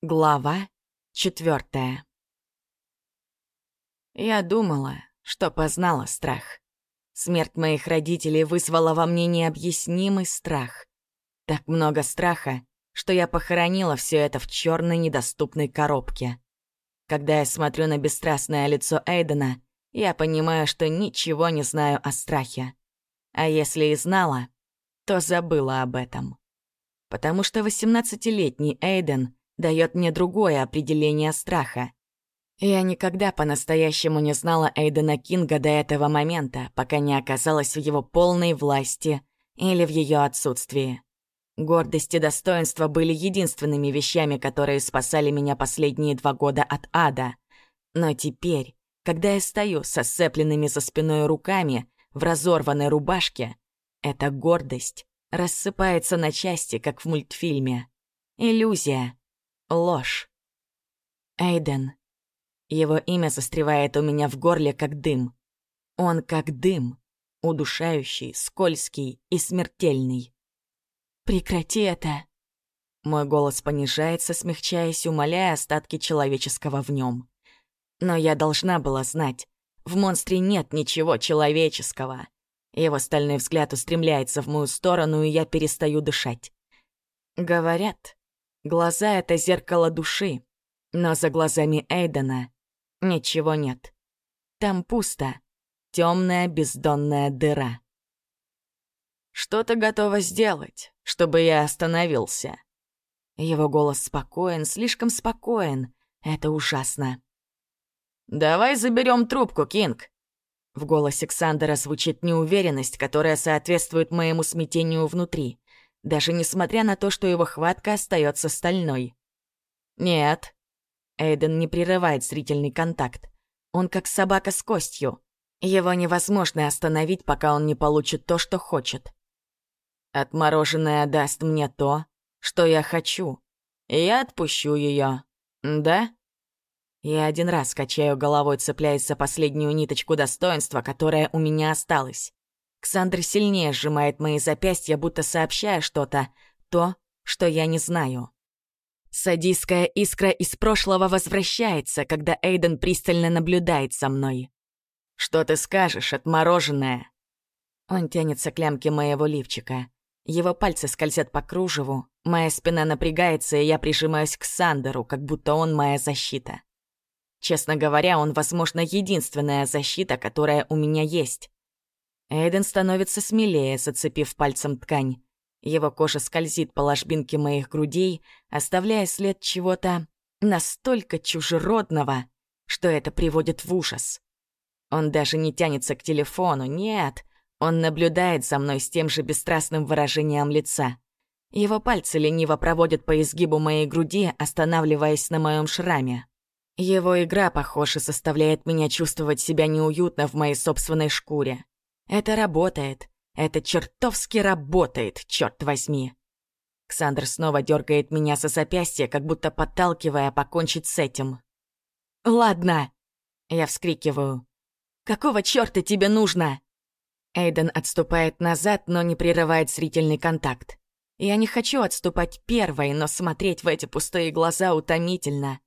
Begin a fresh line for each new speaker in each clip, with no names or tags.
Глава четвертая. Я думала, что познала страх. Смерть моих родителей вызвала во мне необъяснимый страх. Так много страха, что я похоронила все это в черной недоступной коробке. Когда я смотрю на бесстрастное лицо Эйдена, я понимаю, что ничего не знаю о страхе. А если и знала, то забыла об этом. Потому что 18-летний Эйден — дает мне другое определение страха. Я никогда по-настоящему не знала Эйдена Кинга до этого момента, пока не оказалась в его полной власти или в ее отсутствии. Гордость и достоинство были единственными вещами, которые спасали меня последние два года от ада. Но теперь, когда я стою со сцепленными за спиной руками в разорванной рубашке, эта гордость рассыпается на части, как в мультфильме. Иллюзия, Ложь. Эйден. Его имя застревает у меня в горле, как дым. Он как дым, удушающий, скользкий и смертельный. «Прекрати это!» Мой голос понижается, смягчаясь, умоляя остатки человеческого в нем. Но я должна была знать, в монстре нет ничего человеческого. Его стальной взгляд устремляется в мою сторону, и я перестаю дышать. Говорят, Глаза — это зеркало души, но за глазами Эйдена ничего нет. Там пусто, темная бездонная дыра. «Что ты готова сделать, чтобы я остановился?» Его голос спокоен, слишком спокоен. Это ужасно. «Давай заберем трубку, Кинг!» В голосе Ксандера звучит неуверенность, которая соответствует моему смятению внутри даже несмотря на то, что его хватка остается стальной. «Нет». Эйден не прерывает зрительный контакт. Он как собака с костью. Его невозможно остановить, пока он не получит то, что хочет. Отмороженное даст мне то, что я хочу. И я отпущу ее. Да? Я один раз качаю головой, цепляясь за последнюю ниточку достоинства, которая у меня осталась. Ксандр сильнее сжимает мои запястья, будто сообщая что-то, то, что я не знаю. Садистская искра из прошлого возвращается, когда Эйден пристально наблюдает за мной. «Что ты скажешь, отмороженное?» Он тянется к лямке моего лифчика. Его пальцы скользят по кружеву, моя спина напрягается, и я прижимаюсь к Сандеру, как будто он моя защита. Честно говоря, он, возможно, единственная защита, которая у меня есть. Эйден становится смелее, зацепив пальцем ткань. Его кожа скользит по ложбинке моих грудей, оставляя след чего-то настолько чужеродного, что это приводит в ужас. Он даже не тянется к телефону, нет, он наблюдает за мной с тем же бесстрастным выражением лица. Его пальцы лениво проводят по изгибу моей груди, останавливаясь на моем шраме. Его игра, похоже, заставляет меня чувствовать себя неуютно в моей собственной шкуре. Это работает. Это чертовски работает, черт возьми. Ксандр снова дергает меня со запястья, как будто подталкивая покончить с этим. «Ладно!» Я вскрикиваю. «Какого черта тебе нужно?» Эйден отступает назад, но не прерывает зрительный контакт. Я не хочу отступать первой, но смотреть в эти пустые глаза утомительно.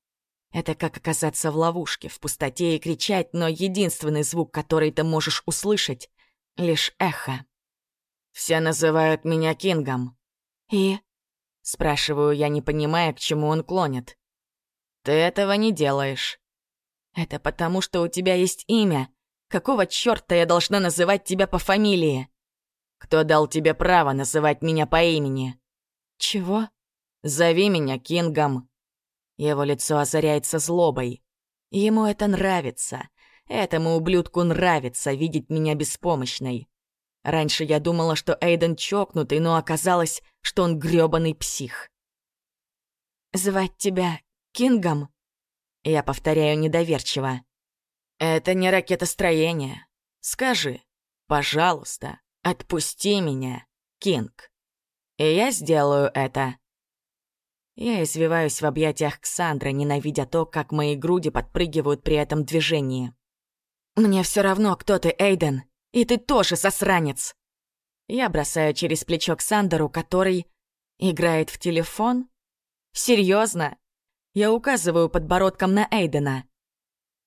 Это как оказаться в ловушке, в пустоте и кричать, но единственный звук, который ты можешь услышать, лишь эхо. Все называют меня Кингом. И? Спрашиваю я, не понимая, к чему он клонит. Ты этого не делаешь. Это потому, что у тебя есть имя. Какого чёрта я должна называть тебя по фамилии? Кто дал тебе право называть меня по имени? Чего? Зови меня Кингом. Его лицо озаряется злобой. Ему это нравится. Этому ублюдку нравится видеть меня беспомощной. Раньше я думала, что Эйден чокнутый, но оказалось, что он грёбаный псих. «Звать тебя Кингом?» Я повторяю недоверчиво. «Это не ракетостроение. Скажи, пожалуйста, отпусти меня, Кинг. И я сделаю это». Я извиваюсь в объятиях Ксандра, ненавидя то, как мои груди подпрыгивают при этом движении. «Мне все равно, кто ты, Эйден, и ты тоже засранец!» Я бросаю через плечо к Сандеру, который играет в телефон. Серьезно? Я указываю подбородком на Эйдена.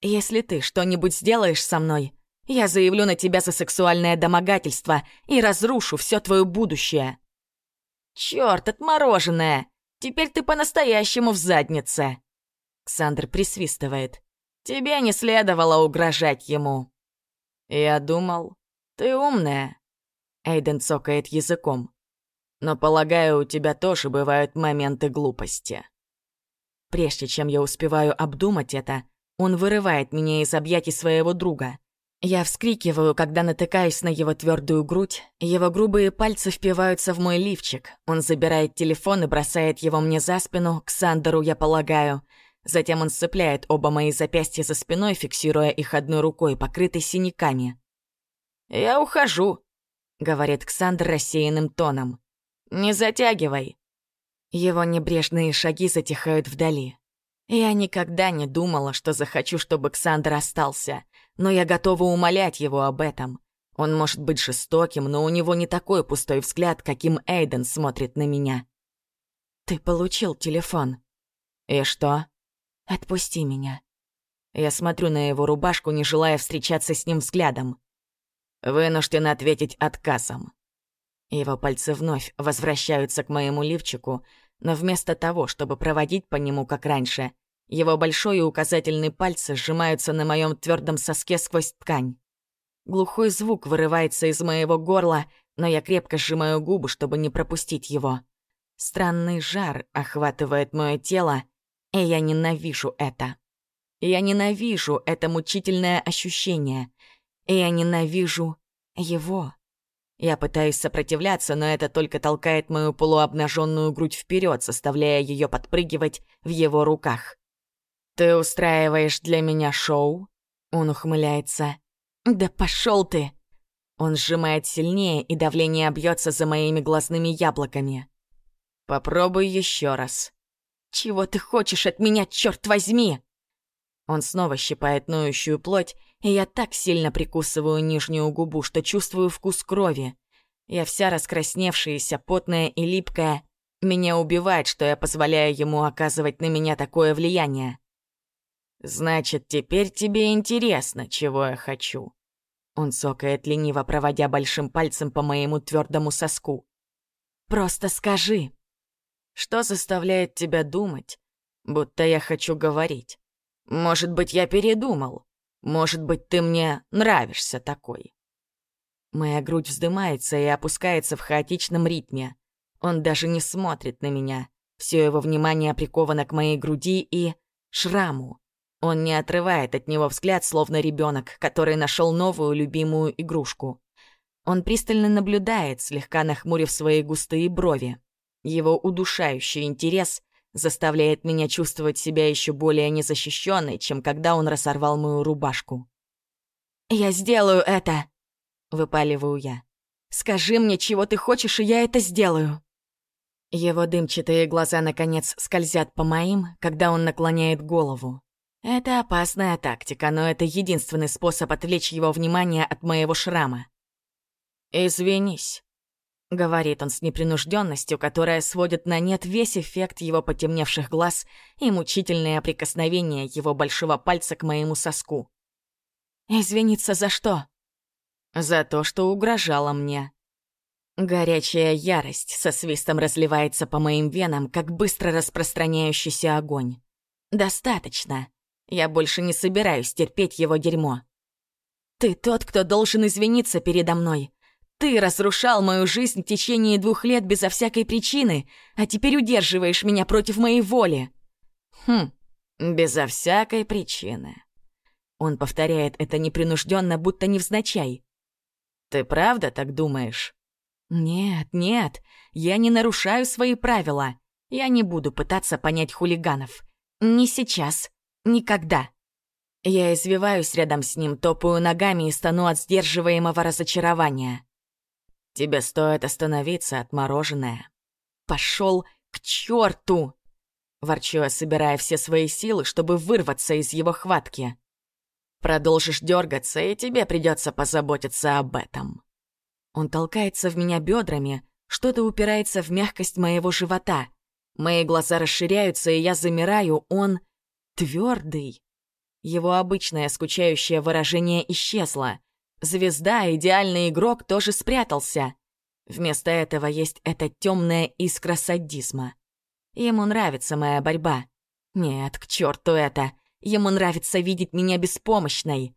«Если ты что-нибудь сделаешь со мной, я заявлю на тебя за сексуальное домогательство и разрушу все твое будущее». «Чёрт, отмороженное! Теперь ты по-настоящему в заднице!» Ксандр присвистывает. «Тебе не следовало угрожать ему». «Я думал, ты умная», — Эйден цокает языком. «Но, полагаю, у тебя тоже бывают моменты глупости». Прежде чем я успеваю обдумать это, он вырывает меня из объятий своего друга. Я вскрикиваю, когда натыкаюсь на его твердую грудь. Его грубые пальцы впиваются в мой лифчик. Он забирает телефон и бросает его мне за спину, к Сандеру, я полагаю. Затем он сцепляет оба мои запястья за спиной, фиксируя их одной рукой, покрытой синяками. «Я ухожу», — говорит Ксандр рассеянным тоном. «Не затягивай». Его небрежные шаги затихают вдали. Я никогда не думала, что захочу, чтобы Ксандр остался, но я готова умолять его об этом. Он может быть жестоким, но у него не такой пустой взгляд, каким Эйден смотрит на меня. «Ты получил телефон». «И что?» «Отпусти меня». Я смотрю на его рубашку, не желая встречаться с ним взглядом. Вынужден ответить отказом. Его пальцы вновь возвращаются к моему лифчику, но вместо того, чтобы проводить по нему, как раньше, его большой и указательный пальцы сжимаются на моем твердом соске сквозь ткань. Глухой звук вырывается из моего горла, но я крепко сжимаю губы, чтобы не пропустить его. Странный жар охватывает мое тело, и я ненавижу это. Я ненавижу это мучительное ощущение. И я ненавижу его. Я пытаюсь сопротивляться, но это только толкает мою полуобнаженную грудь вперед, заставляя ее подпрыгивать в его руках. «Ты устраиваешь для меня шоу?» Он ухмыляется. «Да пошел ты!» Он сжимает сильнее, и давление бьется за моими глазными яблоками. «Попробуй еще раз». «Чего ты хочешь от меня, черт возьми?» Он снова щипает ноющую плоть, и я так сильно прикусываю нижнюю губу, что чувствую вкус крови. Я вся раскрасневшаяся, потная и липкая. Меня убивает, что я позволяю ему оказывать на меня такое влияние. «Значит, теперь тебе интересно, чего я хочу». Он сокает лениво, проводя большим пальцем по моему твердому соску. «Просто скажи». «Что заставляет тебя думать, будто я хочу говорить? Может быть, я передумал?» Может быть, ты мне нравишься такой?» Моя грудь вздымается и опускается в хаотичном ритме. Он даже не смотрит на меня. Все его внимание приковано к моей груди и шраму. Он не отрывает от него взгляд, словно ребенок, который нашел новую любимую игрушку. Он пристально наблюдает, слегка нахмурив свои густые брови. Его удушающий интерес заставляет меня чувствовать себя еще более незащищенной, чем когда он разорвал мою рубашку. «Я сделаю это!» — выпаливаю я. «Скажи мне, чего ты хочешь, и я это сделаю!» Его дымчатые глаза, наконец, скользят по моим, когда он наклоняет голову. Это опасная тактика, но это единственный способ отвлечь его внимание от моего шрама. «Извинись», — говорит он с непринужденностью, которая сводит на нет весь эффект его потемневших глаз и мучительное прикосновение его большого пальца к моему соску. «Извиниться за что?» «За то, что угрожала мне». Горячая ярость со свистом разливается по моим венам, как быстро распространяющийся огонь. «Достаточно. Я больше не собираюсь терпеть его дерьмо. Ты тот, кто должен извиниться передо мной. Ты разрушал мою жизнь в течение двух лет безо всякой причины, а теперь удерживаешь меня против моей воли. Хм, безо всякой причины. Он повторяет это непринужденно, будто невзначай. Ты правда так думаешь? Нет, нет, я не нарушаю свои правила. Я не буду пытаться понять хулиганов. Не сейчас, никогда. Я извиваюсь рядом с ним, топаю ногами и стану от сдерживаемого разочарования. Тебе стоит остановиться, отмороженное. Пошел к черту! Ворчу я, собирая все свои силы, чтобы вырваться из его хватки. Продолжишь дергаться, и тебе придется позаботиться об этом. Он толкается в меня бедрами, что-то упирается в мягкость моего живота. Мои глаза расширяются, и я замираю, он твердый. Его обычное скучающее выражение исчезло. Звезда, идеальный игрок, тоже спрятался. Вместо этого есть эта темная искра садизма. Ему нравится моя борьба. Нет, к черту это. Ему нравится видеть меня беспомощной.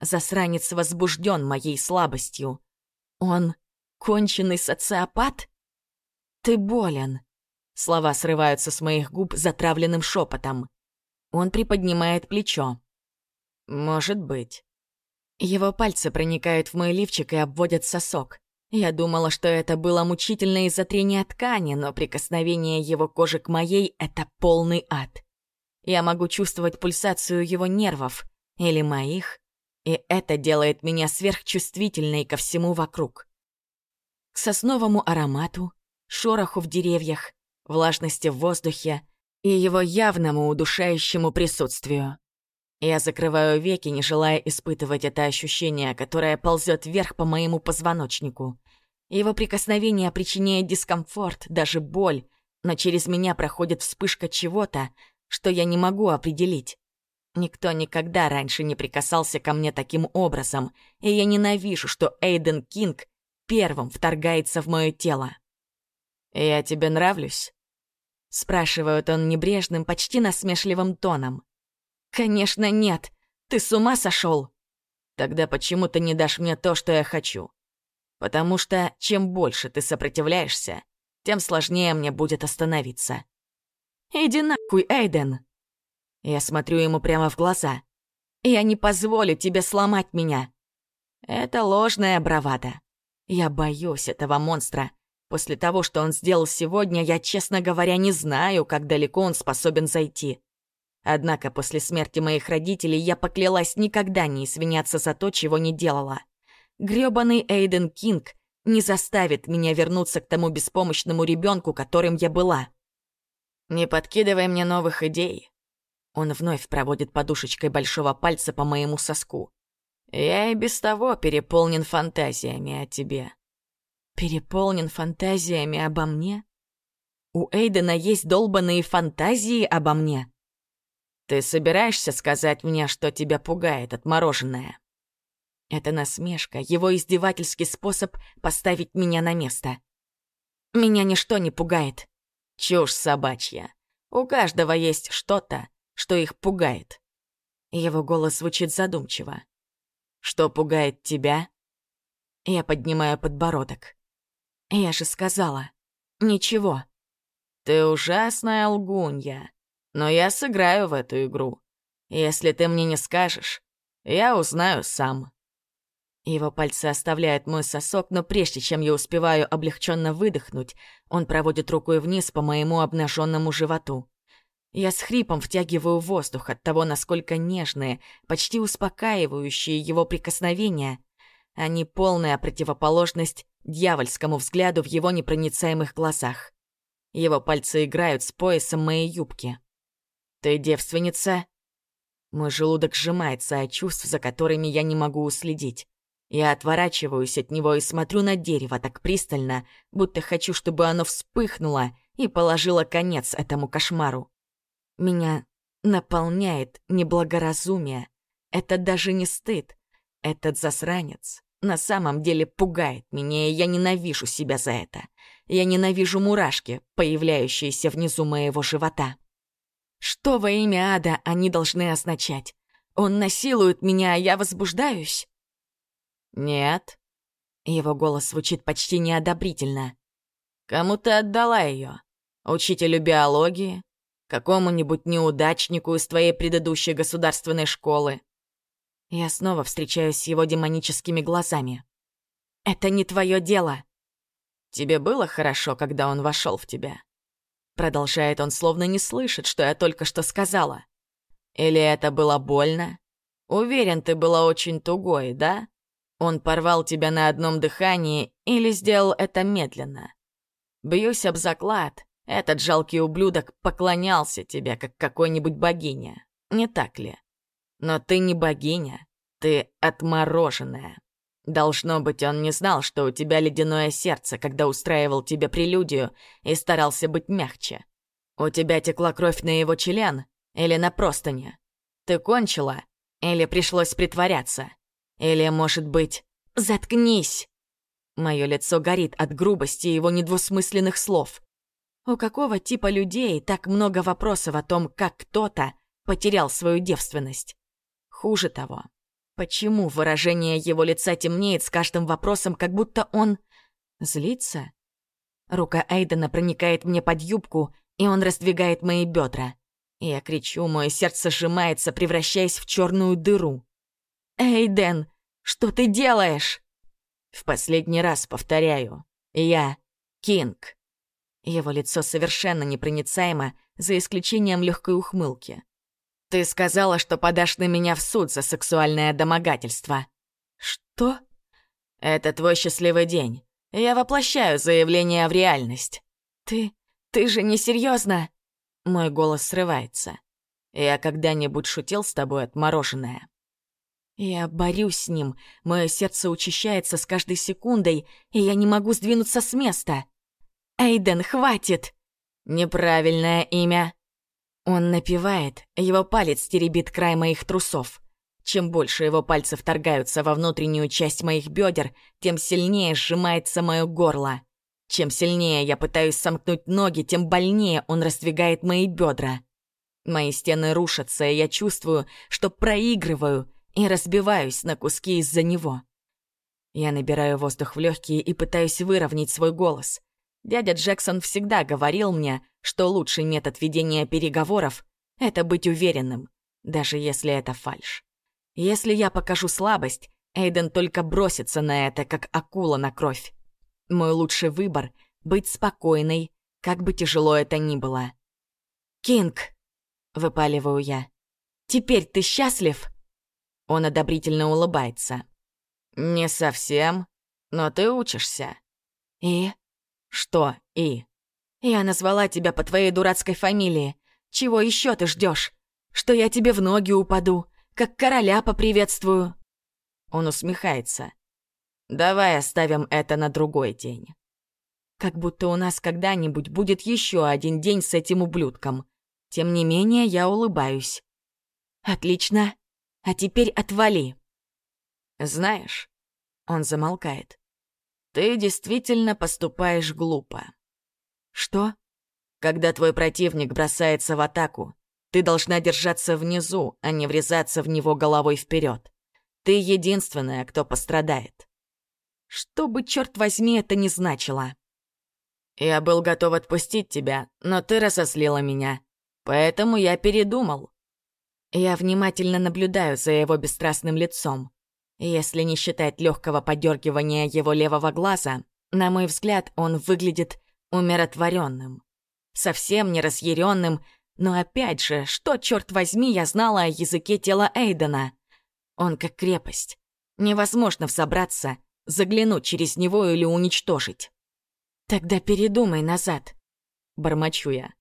Засранец возбужден моей слабостью. Он конченый социопат? Ты болен. Слова срываются с моих губ затравленным шепотом. Он приподнимает плечо. Может быть. Его пальцы проникают в мой лифчик и обводят сосок. Я думала, что это было мучительно из-за трения ткани, но прикосновение его кожи к моей — это полный ад. Я могу чувствовать пульсацию его нервов, или моих, и это делает меня сверхчувствительной ко всему вокруг. К сосновому аромату, шороху в деревьях, влажности в воздухе и его явному удушающему присутствию. Я закрываю веки, не желая испытывать это ощущение, которое ползет вверх по моему позвоночнику. Его прикосновение причиняет дискомфорт, даже боль, но через меня проходит вспышка чего-то, что я не могу определить. Никто никогда раньше не прикасался ко мне таким образом, и я ненавижу, что Эйден Кинг первым вторгается в мое тело. «Я тебе нравлюсь?» — спрашивает он небрежным, почти насмешливым тоном. «Конечно нет. Ты с ума сошел?» «Тогда почему ты не дашь мне то, что я хочу?» «Потому что чем больше ты сопротивляешься, тем сложнее мне будет остановиться». «Иди нахуй, Эйден!» Я смотрю ему прямо в глаза. «Я не позволю тебе сломать меня!» Это ложная бравада. Я боюсь этого монстра. После того, что он сделал сегодня, я, честно говоря, не знаю, как далеко он способен зайти. Однако после смерти моих родителей я поклялась никогда не извиняться за то, чего не делала. Грёбаный Эйден Кинг не заставит меня вернуться к тому беспомощному ребенку, которым я была. Не подкидывай мне новых идей. Он вновь проводит подушечкой большого пальца по моему соску. Я и без того переполнен фантазиями о тебе. Переполнен фантазиями обо мне? У Эйдена есть долбанные фантазии обо мне. Ты собираешься сказать мне, что тебя пугает отмороженное? Это насмешка, его издевательский способ поставить меня на место. Меня ничто не пугает. Чушь собачья. У каждого есть что-то, что их пугает. Его голос звучит задумчиво. Что пугает тебя? Я поднимаю подбородок. Я же сказала. Ничего. Ты ужасная лгунья. Но я сыграю в эту игру. Если ты мне не скажешь, я узнаю сам». Его пальцы оставляют мой сосок, но прежде чем я успеваю облегченно выдохнуть, он проводит рукой вниз по моему обнаженному животу. Я с хрипом втягиваю воздух от того, насколько нежные, почти успокаивающие его прикосновения. Они полная противоположность дьявольскому взгляду в его непроницаемых глазах. Его пальцы играют с поясом моей юбки. «Ты девственница?» Мой желудок сжимается от чувств, за которыми я не могу уследить. Я отворачиваюсь от него и смотрю на дерево так пристально, будто хочу, чтобы оно вспыхнуло и положило конец этому кошмару. Меня наполняет неблагоразумие. Это даже не стыд. Этот засранец на самом деле пугает меня, и я ненавижу себя за это. Я ненавижу мурашки, появляющиеся внизу моего живота. Что во имя ада они должны означать? Он насилует меня, а я возбуждаюсь? Нет. Его голос звучит почти неодобрительно. Кому ты отдала ее? Учителю биологии? Какому-нибудь неудачнику из твоей предыдущей государственной школы? Я снова встречаюсь с его демоническими глазами. «Это не твое дело!» «Тебе было хорошо, когда он вошел в тебя?» Продолжает он, словно не слышит, что я только что сказала. Или это было больно? Уверен, ты была очень тугой, да? Он порвал тебя на одном дыхании или сделал это медленно? Бьюсь об заклад, этот жалкий ублюдок поклонялся тебе, как какой-нибудь богиня, не так ли? Но ты не богиня, ты отмороженная. Должно быть, он не знал, что у тебя ледяное сердце, когда устраивал тебе прелюдию и старался быть мягче. У тебя текла кровь на его член или на простыне? Ты кончила? Или пришлось притворяться? Или, может быть, заткнись? Мое лицо горит от грубости его недвусмысленных слов. У какого типа людей так много вопросов о том, как кто-то потерял свою девственность? Хуже того, почему выражение его лица темнеет с каждым вопросом, как будто он злится? Рука Эйдена проникает мне под юбку, и он раздвигает мои бедра. Я кричу, мое сердце сжимается, превращаясь в черную дыру. «Эйден, что ты делаешь?» В последний раз повторяю. Я Кинг. Его лицо совершенно непроницаемо, за исключением легкой ухмылки. «Ты сказала, что подашь на меня в суд за сексуальное домогательство». «Что?» «Это твой счастливый день. Я воплощаю заявление в реальность». «Ты... ты же не серьезно? Мой голос срывается. «Я когда-нибудь шутил с тобой, отмороженное?» Я борюсь с ним, мое сердце учащается с каждой секундой, и я не могу сдвинуться с места. «Эйден, хватит!» «Неправильное имя!» Он напевает, его палец теребит край моих трусов. Чем больше его пальцы вторгаются во внутреннюю часть моих бедер, тем сильнее сжимается мое горло. Чем сильнее я пытаюсь сомкнуть ноги, тем больнее он раздвигает мои бедра. Мои стены рушатся, и я чувствую, что проигрываю и разбиваюсь на куски из-за него. Я набираю воздух в легкие и пытаюсь выровнять свой голос. Дядя Джексон всегда говорил мне, что лучший метод ведения переговоров — это быть уверенным, даже если это фальшь. Если я покажу слабость, Эйден только бросится на это, как акула на кровь. Мой лучший выбор — быть спокойной, как бы тяжело это ни было. «Кинг!» — выпаливаю я. «Теперь ты счастлив?» Он одобрительно улыбается. «Не совсем, но ты учишься». «И?» «Что «и»?» «Я назвала тебя по твоей дурацкой фамилии. Чего еще ты ждешь? Что я тебе в ноги упаду, как короля поприветствую?» Он усмехается. Давай оставим это на другой день. Как будто у нас когда-нибудь будет еще один день с этим ублюдком. Тем не менее, я улыбаюсь. Отлично. А теперь отвали. Знаешь, он замолкает. Ты действительно поступаешь глупо. Что? Когда твой противник бросается в атаку, ты должна держаться внизу, а не врезаться в него головой вперед. Ты единственная, кто пострадает. Что бы, черт возьми, это не значило. Я был готов отпустить тебя, но ты разослила меня. Поэтому я передумал. Я внимательно наблюдаю за его бесстрастным лицом. Если не считать легкого подергивания его левого глаза, на мой взгляд, он выглядит умиротворенным. Совсем не разъяренным, но опять же, что, черт возьми, я знала о языке тела Эйдена? Он как крепость. Невозможно взобраться заглянуть через него или уничтожить. Тогда передумай назад, бормочу я.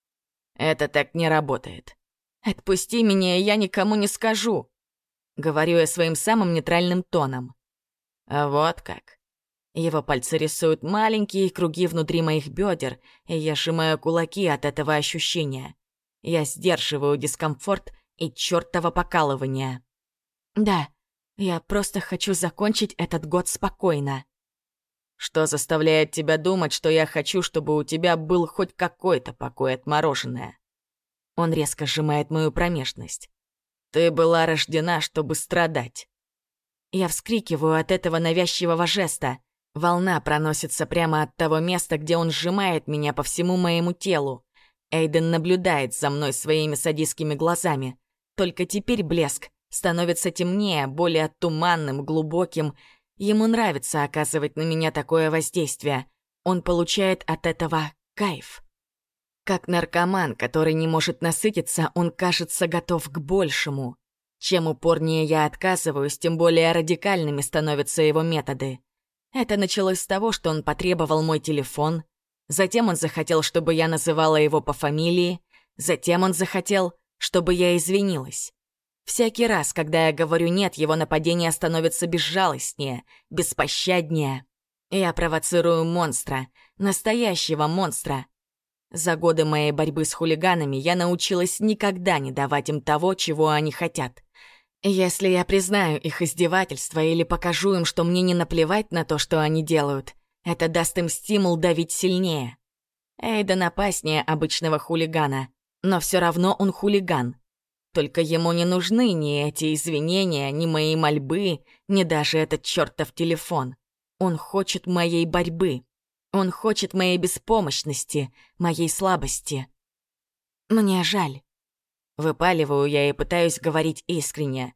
Это так не работает. Отпусти меня, и я никому не скажу. Говорю я своим самым нейтральным тоном. А вот как. Его пальцы рисуют маленькие круги внутри моих бедер, и я сжимаю кулаки от этого ощущения. Я сдерживаю дискомфорт и чертово покалывание. Да, я просто хочу закончить этот год спокойно. Что заставляет тебя думать, что я хочу, чтобы у тебя был хоть какой-то покой от мороженое? Он резко сжимает мою промежность. Ты была рождена, чтобы страдать. Я вскрикиваю от этого навязчивого жеста. Волна проносится прямо от того места, где он сжимает меня по всему моему телу. Эйден наблюдает за мной своими садистскими глазами. Только теперь блеск становится темнее, более туманным, глубоким. Ему нравится оказывать на меня такое воздействие. Он получает от этого кайф. Как наркоман, который не может насытиться, он кажется готов к большему. Чем упорнее я отказываюсь, тем более радикальными становятся его методы. Это началось с того, что он потребовал мой телефон, затем он захотел, чтобы я называла его по фамилии, затем он захотел, чтобы я извинилась. Всякий раз, когда я говорю «нет», его нападение становится безжалостнее, беспощаднее. Я провоцирую монстра, настоящего монстра. За годы моей борьбы с хулиганами я научилась никогда не давать им того, чего они хотят. Если я признаю их издевательство или покажу им, что мне не наплевать на то, что они делают, это даст им стимул давить сильнее. Эйден опаснее обычного хулигана, но все равно он хулиган. Только ему не нужны ни эти извинения, ни мои мольбы, ни даже этот чертов телефон. Он хочет моей борьбы. Он хочет моей беспомощности, моей слабости. Мне жаль. Выпаливаю я и пытаюсь говорить искренне.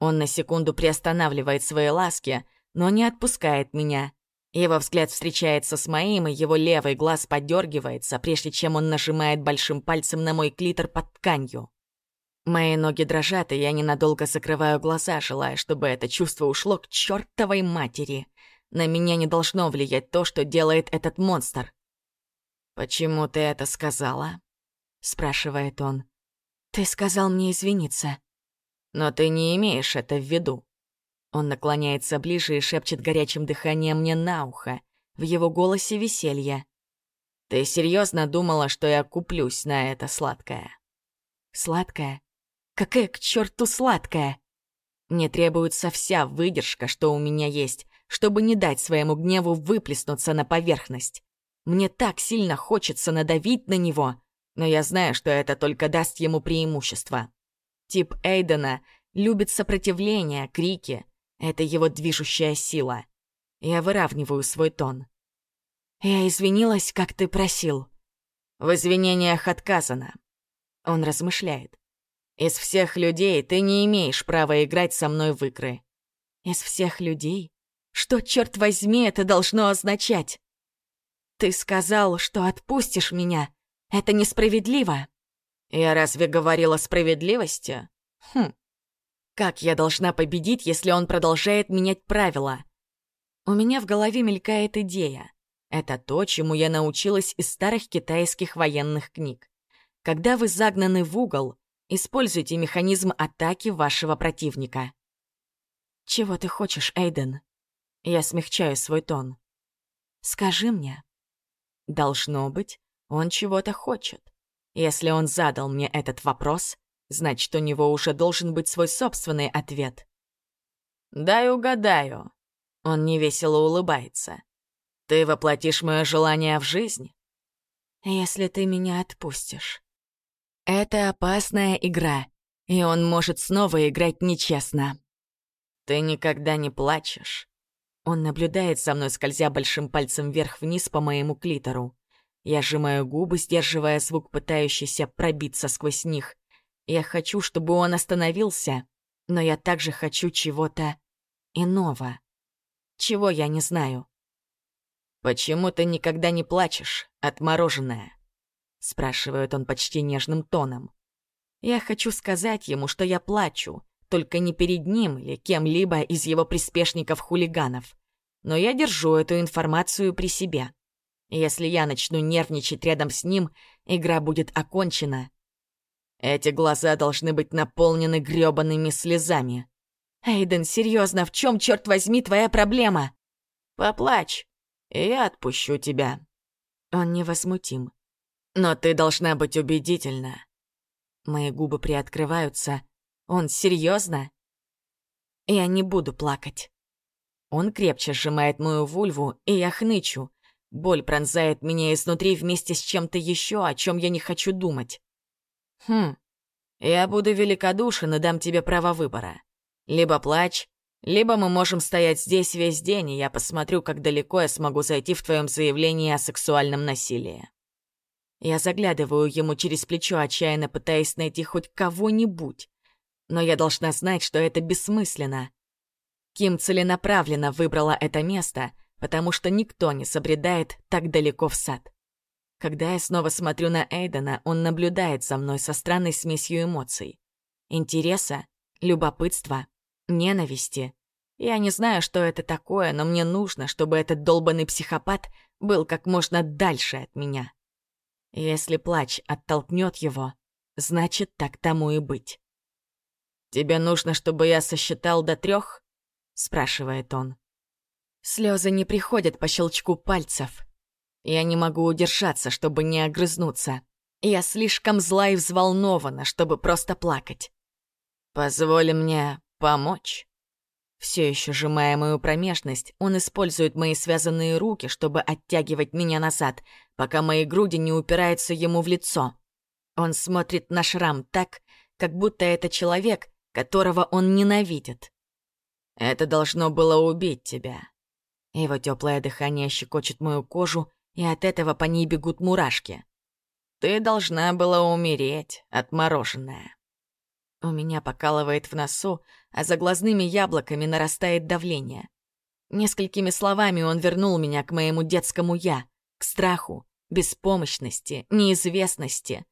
Он на секунду приостанавливает свои ласки, но не отпускает меня. Его взгляд встречается с моим, и его левый глаз подергивается, прежде чем он нажимает большим пальцем на мой клитор под тканью. Мои ноги дрожат, и я ненадолго закрываю глаза, желая, чтобы это чувство ушло к чертовой матери. На меня не должно влиять то, что делает этот монстр. «Почему ты это сказала?» — спрашивает он. «Ты сказал мне извиниться». «Но ты не имеешь это в виду». Он наклоняется ближе и шепчет горячим дыханием мне на ухо. В его голосе веселье. «Ты серьезно думала, что я куплюсь на это сладкое?» «Сладкое? Какая к черту сладкая? Мне требуется вся выдержка, что у меня есть, чтобы не дать своему гневу выплеснуться на поверхность. Мне так сильно хочется надавить на него, но я знаю, что это только даст ему преимущество. Тип Эйдена любит сопротивление, крики. Это его движущая сила. Я выравниваю свой тон. Я извинилась, как ты просил. В извинениях отказано. Он размышляет. Из всех людей ты не имеешь права играть со мной в игры. Из всех людей? Что, черт возьми, это должно означать? Ты сказал, что отпустишь меня. Это несправедливо. Я разве говорила о справедливости? Хм. Как я должна победить, если он продолжает менять правила? У меня в голове мелькает идея. Это то, чему я научилась из старых китайских военных книг. Когда вы загнаны в угол, Используйте механизм атаки вашего противника. Чего ты хочешь, Эйден? Я смягчаю свой тон. Скажи мне. Должно быть, он чего-то хочет. Если он задал мне этот вопрос, значит, у него уже должен быть свой собственный ответ. «Дай угадаю». Он невесело улыбается. «Ты воплотишь мое желание в жизнь?» «Если ты меня отпустишь». Это опасная игра, и он может снова играть нечестно. Ты никогда не плачешь. Он наблюдает за мной, скользя большим пальцем вверх-вниз по моему клитору. Я сжимаю губы, сдерживая звук, пытающийся пробиться сквозь них. Я хочу, чтобы он остановился, но я также хочу чего-то иного. Чего я не знаю. «Почему ты никогда не плачешь, отмороженная?» — спрашивает он почти нежным тоном. Я хочу сказать ему, что я плачу, только не перед ним или кем-либо из его приспешников-хулиганов. Но я держу эту информацию при себе. Если я начну нервничать рядом с ним, игра будет окончена. Эти глаза должны быть наполнены грёбаными слезами. «Эйден, серьезно, в чем, черт возьми, твоя проблема?» «Поплачь, и я отпущу тебя». Он невозмутим. Но ты должна быть убедительна. Мои губы приоткрываются. Он серьезно? Я не буду плакать. Он крепче сжимает мою вульву, и я хнычу. Боль пронзает меня изнутри вместе с чем-то еще, о чем я не хочу думать. Хм, я буду великодушен и дам тебе право выбора. Либо плачь, либо мы можем стоять здесь весь день, и я посмотрю, как далеко я смогу зайти в твоем заявлении о сексуальном насилии. Я заглядываю ему через плечо, отчаянно пытаясь найти хоть кого-нибудь. Но я должна знать, что это бессмысленно. Ким целенаправленно выбрала это место, потому что никто не собредает так далеко в сад. Когда я снова смотрю на Эйдена, он наблюдает за мной со странной смесью эмоций. Интереса, любопытства, ненависти. Я не знаю, что это такое, но мне нужно, чтобы этот долбанный психопат был как можно дальше от меня. Если плач оттолкнет его, значит, так тому и быть. «Тебе нужно, чтобы я сосчитал до трех? спрашивает он. Слезы не приходят по щелчку пальцев. Я не могу удержаться, чтобы не огрызнуться. Я слишком зла и взволнована, чтобы просто плакать. Позволь мне помочь. Все еще сжимая мою промежность, он использует мои связанные руки, чтобы оттягивать меня назад, пока мои груди не упираются ему в лицо. Он смотрит на шрам так, как будто это человек, которого он ненавидит. Это должно было убить тебя. Его теплое дыхание щекочет мою кожу, и от этого по ней бегут мурашки. Ты должна была умереть, отмороженная. У меня покалывает в носу, а за глазными яблоками нарастает давление. Несколькими словами он вернул меня к моему детскому «я», к страху, беспомощности, неизвестности.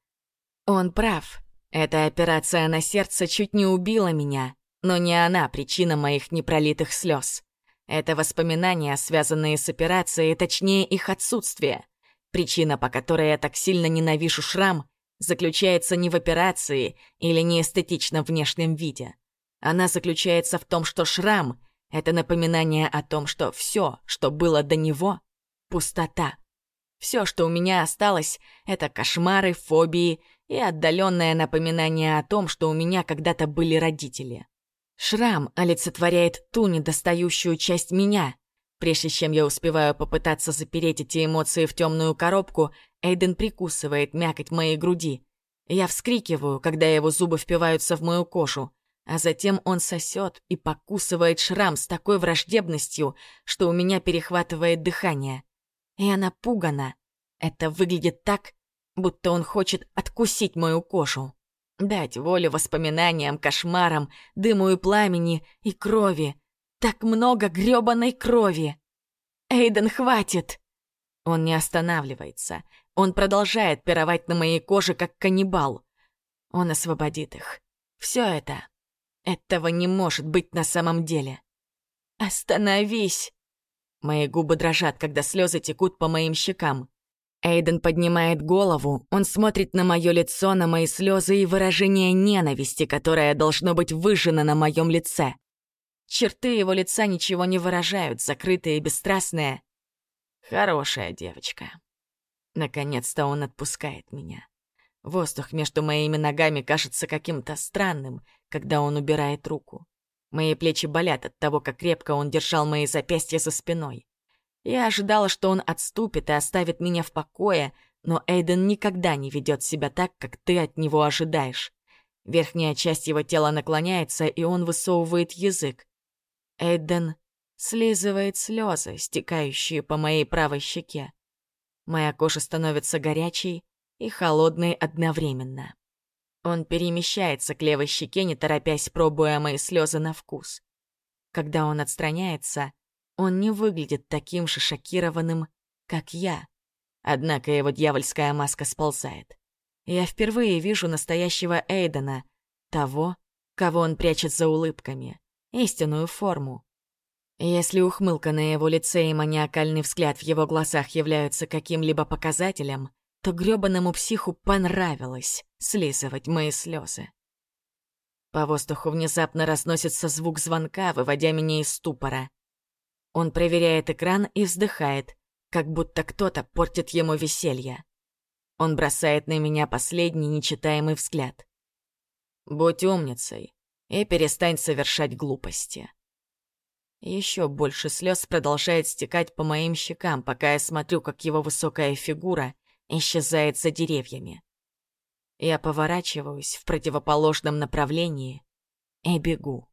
Он прав. Эта операция на сердце чуть не убила меня, но не она причина моих непролитых слез. Это воспоминания, связанные с операцией, точнее их отсутствие. Причина, по которой я так сильно ненавижу шрам, заключается не в операции или неэстетичном внешнем виде. Она заключается в том, что шрам — это напоминание о том, что все, что было до него — пустота. Все, что у меня осталось, — это кошмары, фобии и отдаленное напоминание о том, что у меня когда-то были родители. Шрам олицетворяет ту недостающую часть меня. Прежде чем я успеваю попытаться запереть эти эмоции в темную коробку, Эйден прикусывает мякоть моей груди. Я вскрикиваю, когда его зубы впиваются в мою кожу, а затем он сосет и покусывает шрам с такой враждебностью, что у меня перехватывает дыхание. Я напугана. Это выглядит так, будто он хочет откусить мою кожу. Дать волю воспоминаниям, кошмарам, дыму и пламени и крови. Так много грёбаной крови. Эйден, хватит! Он не останавливается. Он продолжает пировать на моей коже, как каннибал. Он освободит их. Все это... Этого не может быть на самом деле. Остановись! Мои губы дрожат, когда слезы текут по моим щекам. Эйден поднимает голову, он смотрит на мое лицо, на мои слезы и выражение ненависти, которое должно быть выжжено на моем лице. Черты его лица ничего не выражают, закрытые и бесстрастные. Хорошая девочка. Наконец-то он отпускает меня. Воздух между моими ногами кажется каким-то странным, когда он убирает руку. Мои плечи болят от того, как крепко он держал мои запястья за спиной. Я ожидала, что он отступит и оставит меня в покое, но Эйден никогда не ведет себя так, как ты от него ожидаешь. Верхняя часть его тела наклоняется, и он высовывает язык. Эйден слизывает слезы, стекающие по моей правой щеке. Моя кожа становится горячей и холодной одновременно. Он перемещается к левой щеке, не торопясь, пробуя мои слезы на вкус. Когда он отстраняется, он не выглядит таким же шокированным, как я. Однако его дьявольская маска сползает. Я впервые вижу настоящего Эйдена, того, кого он прячет за улыбками, истинную форму. Если ухмылка на его лице и маниакальный взгляд в его глазах являются каким-либо показателем, то грёбаному психу понравилось слизывать мои слезы. По воздуху внезапно разносится звук звонка, выводя меня из ступора. Он проверяет экран и вздыхает, как будто кто-то портит ему веселье. Он бросает на меня последний нечитаемый взгляд. «Будь умницей и перестань совершать глупости». Еще больше слез продолжает стекать по моим щекам, пока я смотрю, как его высокая фигура исчезает за деревьями. Я поворачиваюсь в противоположном направлении и бегу.